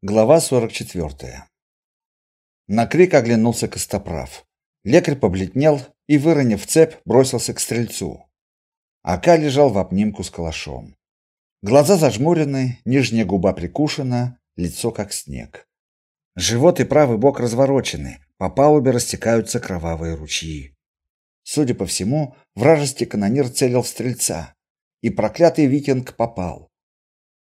Глава 44. На крик оглянулся Костоправ. Лекарь побледнел и, выронив цепь, бросился к стрельцу. Ака лежал в обнимку с калашом. Глаза зажмурены, нижняя губа прикушена, лицо как снег. Живот и правый бок разворочены, по палубе растекаются кровавые ручьи. Судя по всему, вражеский канонир целил в стрельца, и проклятый викинг попал.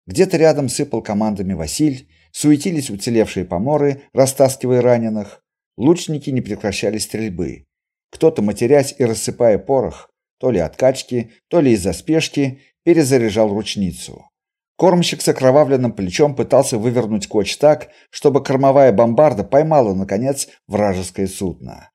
Где-то рядом сыпал командами Василь, суетились уцелевшие поморы, растаскивая раненых. Лучники не прекращали стрельбы. Кто-то, матерясь и рассыпая порох, то ли от качки, то ли из-за спешки, перезаряжал ручницу. Кормщик с окровавленным плечом пытался вывернуть коч так, чтобы кормовая бомбарда поймала наконец вражеское судно.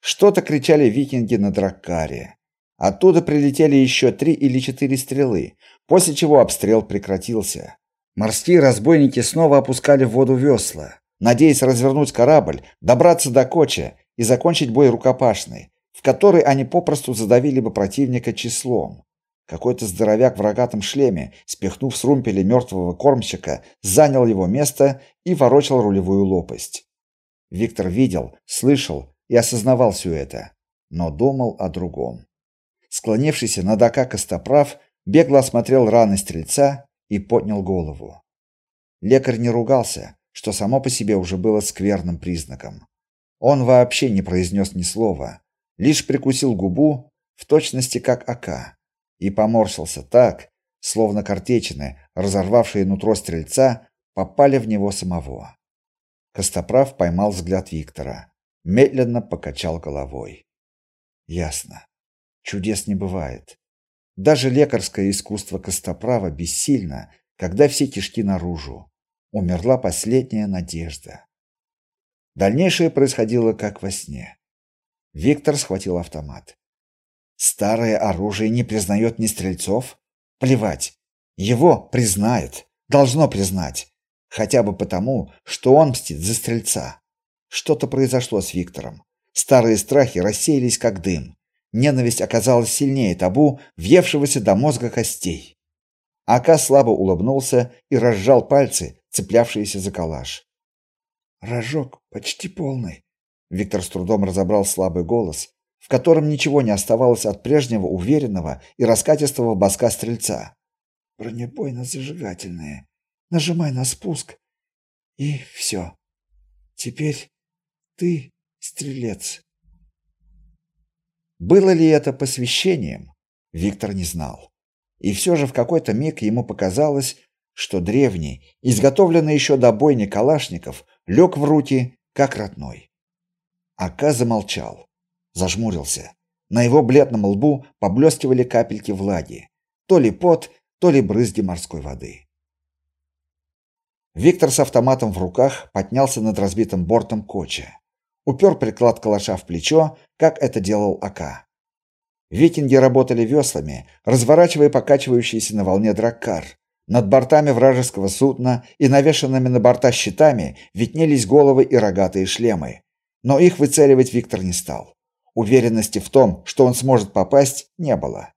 Что-то кричали викинги на драккаре. Оттуда прилетели еще три или четыре стрелы, после чего обстрел прекратился. Морские разбойники снова опускали в воду весла, надеясь развернуть корабль, добраться до Коча и закончить бой рукопашный, в который они попросту задавили бы противника числом. Какой-то здоровяк в рогатом шлеме, спихнув с румпеля мертвого кормщика, занял его место и ворочал рулевую лопасть. Виктор видел, слышал и осознавал все это, но думал о другом. Склонившийся над ока Костоправ бегло осмотрел раны стрельца и поднял голову. Лекарь не ругался, что само по себе уже было скверным признаком. Он вообще не произнес ни слова, лишь прикусил губу, в точности как Ака, и поморщился так, словно картечины, разорвавшие нутро стрельца, попали в него самого. Костоправ поймал взгляд Виктора, медленно покачал головой. Ясно. Чудес не бывает. Даже лекарское искусство Костоправа бессильно, когда все кишки наружу. Умерла последняя надежда. Дальнейшее происходило как во сне. Виктор схватил автомат. Старое оружие не признает ни стрельцов? Плевать. Его признает, должно признать, хотя бы потому, что он мстит за стрельца. Что-то произошло с Виктором. Старые страхи рассеялись как дым. Ненависть оказалась сильнее табу, въевшегося до мозга костей. Ака слабо улыбнулся и разжал пальцы, цеплявшиеся за калаш. Рожок почти полный. Виктор с трудом разобрал слабый голос, в котором ничего не оставалось от прежнего уверенного и раскатистого баска стрельца. Бронебойно-зажигательные. Нажимай на спуск, и все. Теперь ты стрелец. Было ли это посвящением, Виктор не знал. И все же в какой-то миг ему показалось, что древний, изготовленный еще до бойни Калашников, лег в руки, как родной. Ака замолчал, зажмурился. На его бледном лбу поблескивали капельки влаги, то ли пот, то ли брызги морской воды. Виктор с автоматом в руках поднялся над разбитым бортом коча упер приклад калаша в плечо, как это делал Ака. Викинги работали веслами, разворачивая покачивающийся на волне драккар. Над бортами вражеского судна и навешанными на борта щитами виднелись головы и рогатые шлемы. Но их выцеливать Виктор не стал. Уверенности в том, что он сможет попасть, не было.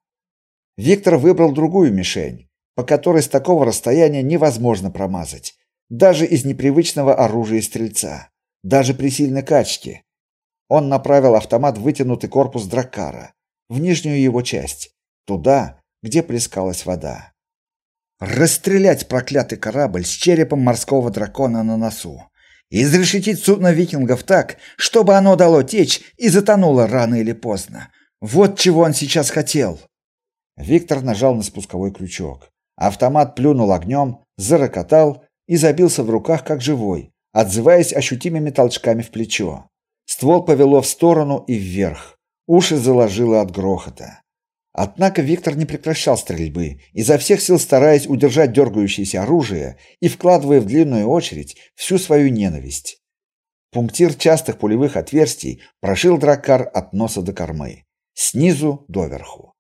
Виктор выбрал другую мишень, по которой с такого расстояния невозможно промазать, даже из непривычного оружия стрельца даже при сильной качке. Он направил автомат в вытянутый корпус драккара, в нижнюю его часть, туда, где плескалась вода. Расстрелять проклятый корабль с черепом морского дракона на носу. Изрешетить судно викингов так, чтобы оно дало течь и затонуло рано или поздно. Вот чего он сейчас хотел. Виктор нажал на спусковой крючок. Автомат плюнул огнем, зарокотал и забился в руках как живой, отзываясь ощутимыми толчками в плечо. Ствол повело в сторону и вверх. Уши заложило от грохота. Однако Виктор не прекращал стрельбы, изо всех сил стараясь удержать дергающееся оружие и вкладывая в длинную очередь всю свою ненависть. Пунктир частых пулевых отверстий прошил драккар от носа до кормы, снизу до верху.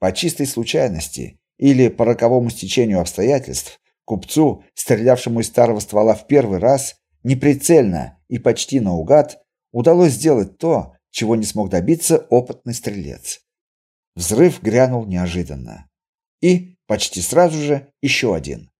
По чистой случайности или по роковому стечению обстоятельств Купцу, стрелявшему из старого ствола в первый раз, неприцельно и почти наугад, удалось сделать то, чего не смог добиться опытный стрелец. Взрыв грянул неожиданно. И почти сразу же еще один.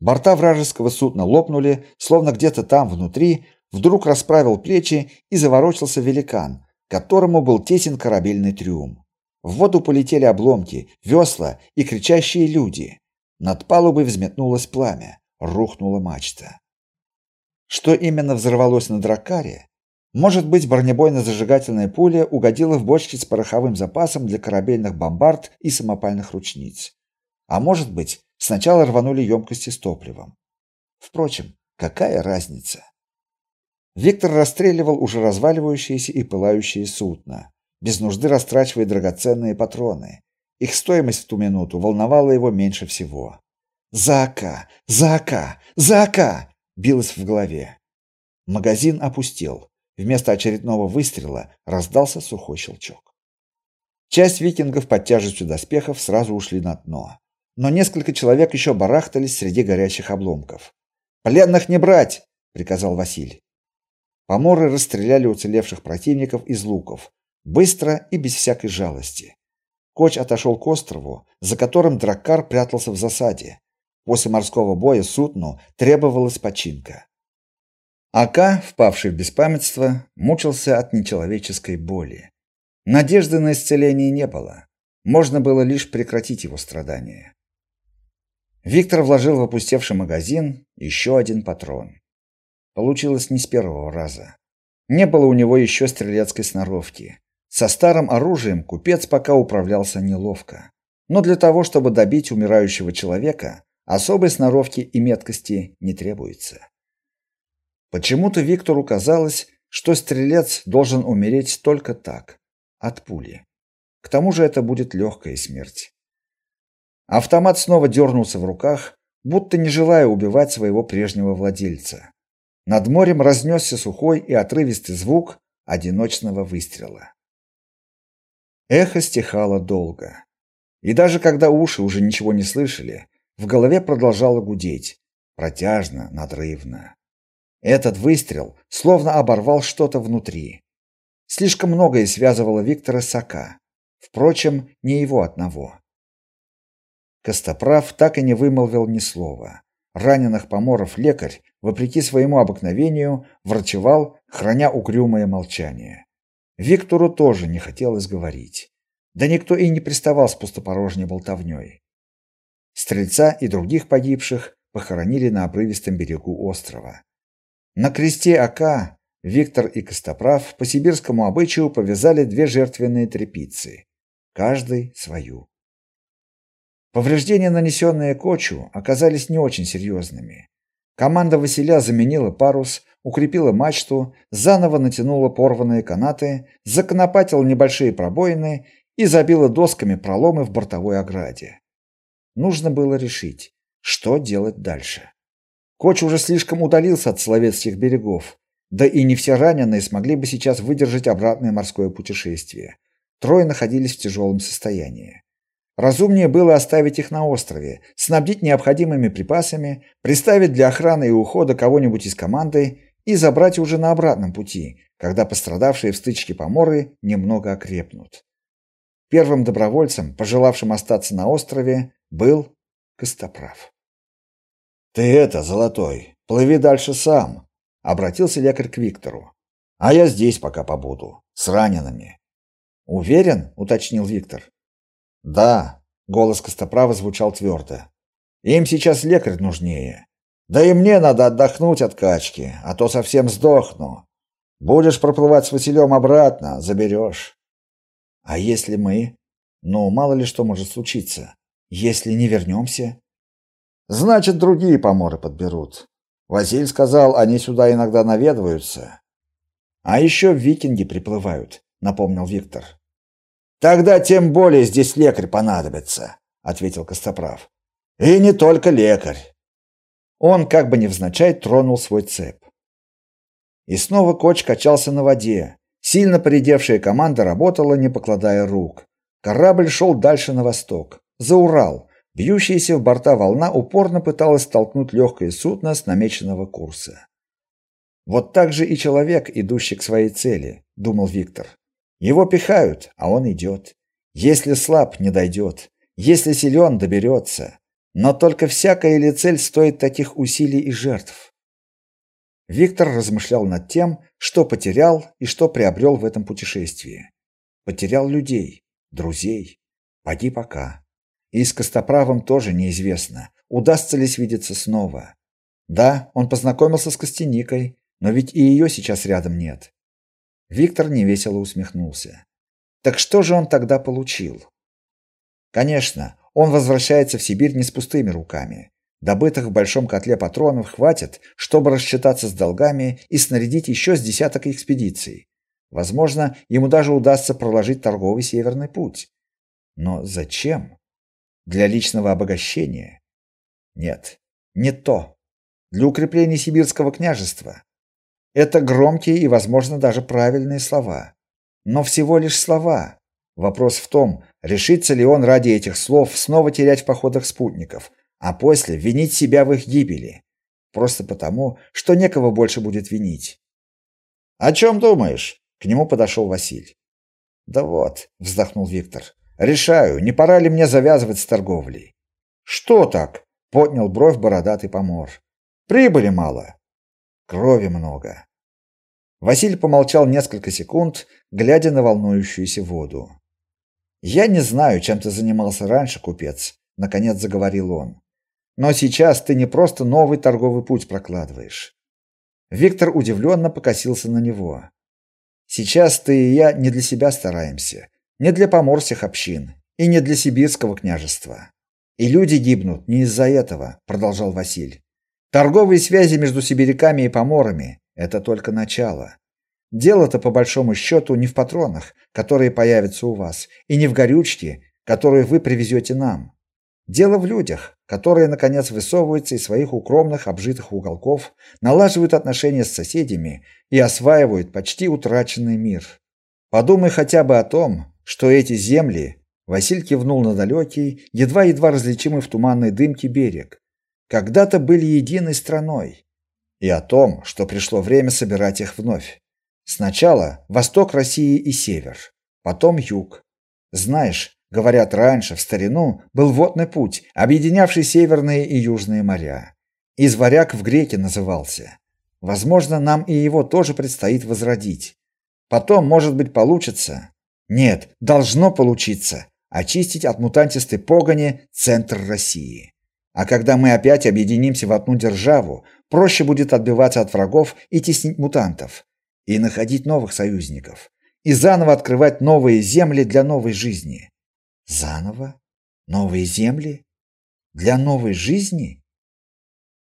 Борта вражеского судна лопнули, словно где-то там внутри вдруг расправил плечи и заворочился великан, которому был тесен корабельный трюм. В воду полетели обломки, весла и кричащие люди. Над палубой взметнулось пламя, рухнула мачта. Что именно взорвалось на дракаре? Может быть, бронебойно-зажигательная пуля угодила в бочки с пороховым запасом для корабельных бомбард и самопальных ручниц. А может быть, сначала рванули емкости с топливом. Впрочем, какая разница? Виктор расстреливал уже разваливающиеся и пылающие судна, без нужды растрачивая драгоценные патроны. Их стоимость в ту минуту волновала его меньше всего. «Зака! Зака! Зака!» билось в голове. Магазин опустел. Вместо очередного выстрела раздался сухой щелчок. Часть викингов под тяжестью доспехов сразу ушли на дно, но несколько человек еще барахтались среди горящих обломков. "Пленных не брать", приказал Василий. Поморы расстреляли уцелевших противников из луков, быстро и без всякой жалости. Коч отошел к острову, за которым драккар прятался в засаде. После морского боя судну требовалась починка. Ака, впавший в беспамятство, мучился от нечеловеческой боли. Надежды на исцеление не было. Можно было лишь прекратить его страдания. Виктор вложил в опустевший магазин еще один патрон. Получилось не с первого раза. Не было у него еще стрелецкой сноровки. Со старым оружием купец пока управлялся неловко. Но для того, чтобы добить умирающего человека, особой сноровки и меткости не требуется. Почему-то Виктору казалось, что стрелец должен умереть только так, от пули. К тому же это будет легкая смерть. Автомат снова дернулся в руках, будто не желая убивать своего прежнего владельца. Над морем разнесся сухой и отрывистый звук одиночного выстрела. Эхо стихало долго. И даже когда уши уже ничего не слышали, в голове продолжало гудеть, протяжно, надрывно. Этот выстрел словно оборвал что-то внутри. Слишком многое связывало Виктора с Ака. Впрочем, не его одного. Костоправ так и не вымолвил ни слова. Раненых поморов лекарь, вопреки своему обыкновению, врачевал, храня угрюмое молчание. Виктору тоже не хотелось говорить. Да никто и не приставал с пустопорожней болтовней. Стрельца и других погибших похоронили на обрывистом берегу острова. На кресте Ака Виктор и Костоправ по сибирскому обычаю повязали две жертвенные трепицы, каждый свою. Повреждения, нанесенные Кочу, оказались не очень серьезными. Команда Василя заменила парус, укрепила мачту, заново натянула порванные канаты, законопатила небольшие пробоины и забила досками проломы в бортовой ограде. Нужно было решить, что делать дальше. Коч уже слишком удалился от Соловецких берегов, да и не все раненые смогли бы сейчас выдержать обратное морское путешествие. Трое находились в тяжелом состоянии. Разумнее было оставить их на острове, снабдить необходимыми припасами, приставить для охраны и ухода кого-нибудь из команды и забрать уже на обратном пути, когда пострадавшие в стычке поморы немного окрепнут. Первым добровольцем, пожелавшим остаться на острове, был Костоправ. Ты это, золотой, плыви дальше сам, обратился лекарь к Виктору. А я здесь пока побуду с ранеными. Уверен, уточнил Виктор. Да, голос Костоправа звучал твердо. Им сейчас лекарь нужнее. Да и мне надо отдохнуть от качки, а то совсем сдохну. Будешь проплывать с Василем обратно, заберешь. А если мы? Ну, мало ли что может случиться. Если не вернемся? Значит, другие поморы подберут. Василь сказал, они сюда иногда наведываются. А еще викинги приплывают, напомнил Виктор. Тогда тем более здесь лекарь понадобится, ответил Костоправ. И не только лекарь. Он как бы невзначай тронул свой цеп. И снова коч качался на воде. Сильно поредевшая команда работала, не покладая рук. Корабль шел дальше на восток, за Урал. Бьющаяся в борта волна упорно пыталась столкнуть легкое судно с намеченного курса. Вот так же и человек, идущий к своей цели, думал Виктор. Его пихают, а он идет. Если слаб, не дойдет. Если силен, доберется. Но только всякая ли цель стоит таких усилий и жертв? Виктор размышлял над тем, что потерял и что приобрел в этом путешествии. Потерял людей, друзей, поди пока. И с Костоправом тоже неизвестно, удастся ли свидеться снова. Да, он познакомился с Костяникой, но ведь и ее сейчас рядом нет. Виктор невесело усмехнулся. Так что же он тогда получил? Конечно, он возвращается в Сибирь не с пустыми руками. Добытых в большом котле патронов хватит, чтобы рассчитаться с долгами и снарядить еще с десяток экспедиций. Возможно, ему даже удастся проложить торговый северный путь. Но зачем? Для личного обогащения? Нет, не то. Для укрепления сибирского княжества. Это громкие и, возможно, даже правильные слова. Но всего лишь слова. Вопрос в том, решится ли он ради этих слов снова терять в походах спутников, а после винить себя в их гибели. Просто потому, что некого больше будет винить. «О чем думаешь?» К нему подошел Василий. «Да вот», — вздохнул Виктор, — «решаю, не пора ли мне завязывать с торговлей?» «Что так?» — поднял бровь бородатый помор. «Прибыли мало. Крови много». Василий помолчал несколько секунд, глядя на волнующуюся воду. «Я не знаю, чем ты занимался раньше, купец», — наконец заговорил он. «Но сейчас ты не просто новый торговый путь прокладываешь». Виктор удивленно покосился на него. Сейчас ты и я не для себя стараемся, не для поморских общин и не для сибирского княжества. И люди гибнут не из-за этого, продолжал Василь. Торговые связи между сибиряками и поморами это только начало. Дело-то по большому счету не в патронах, которые появятся у вас, и не в горючке, которую вы привезете нам. Дело в людях, которые наконец высовываются из своих укромных обжитых уголков, налаживают отношения с соседями и осваивают почти утраченный мир. Подумай хотя бы о том, что эти земли, Василь кивнул на далекий, едва-едва различимый в туманной дымке берег, когда-то были единой страной, и о том, что пришло время собирать их вновь. Сначала восток России и север, потом юг. Знаешь, Говорят, раньше, в старину, был водный путь, объединявший северные и южные моря. Из варяг в греки назывался. Возможно, нам и его тоже предстоит возродить. Потом, может быть, получится. Нет, должно получиться очистить от мутантистой погони центр России. А когда мы опять объединимся в одну державу, проще будет отбиваться от врагов и теснить мутантов и находить новых союзников и заново открывать новые земли для новой жизни. Заново? Новые земли? Для новой жизни?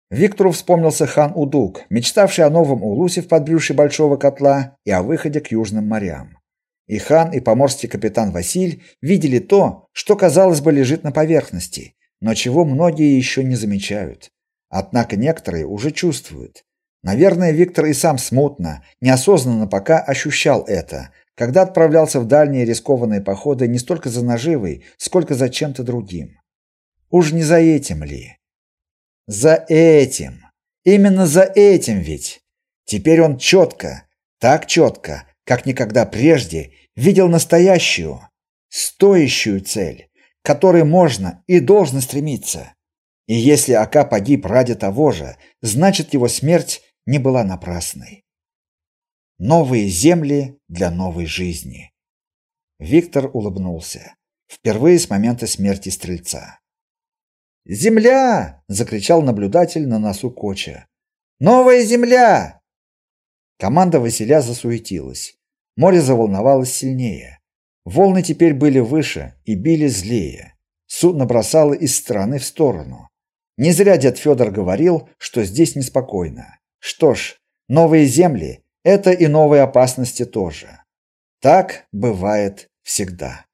Виктору вспомнился хан Удук, мечтавший о новом улусе в подбрюшье большого котла и о выходе к южным морям. И хан, и поморский капитан Василь видели то, что, казалось бы, лежит на поверхности, но чего многие еще не замечают. Однако некоторые уже чувствуют. Наверное, Виктор и сам смутно, неосознанно пока ощущал это, когда отправлялся в дальние рискованные походы не столько за наживой, сколько за чем-то другим. Уж не за этим ли? За этим. Именно за этим ведь. Теперь он четко, так четко, как никогда прежде, видел настоящую, стоящую цель, к которой можно и должно стремиться. И если Ака погиб ради того же, значит его смерть не была напрасной. Новые земли для новой жизни. Виктор улыбнулся. Впервые с момента смерти стрельца. «Земля!» – закричал наблюдатель на носу Коча. «Новая земля!» Команда Василя засуетилась. Море заволновалось сильнее. Волны теперь были выше и били злее. Судно бросало из стороны в сторону. Не зря дед Федор говорил, что здесь неспокойно. Что ж, новые земли это и новые опасности тоже. Так бывает всегда.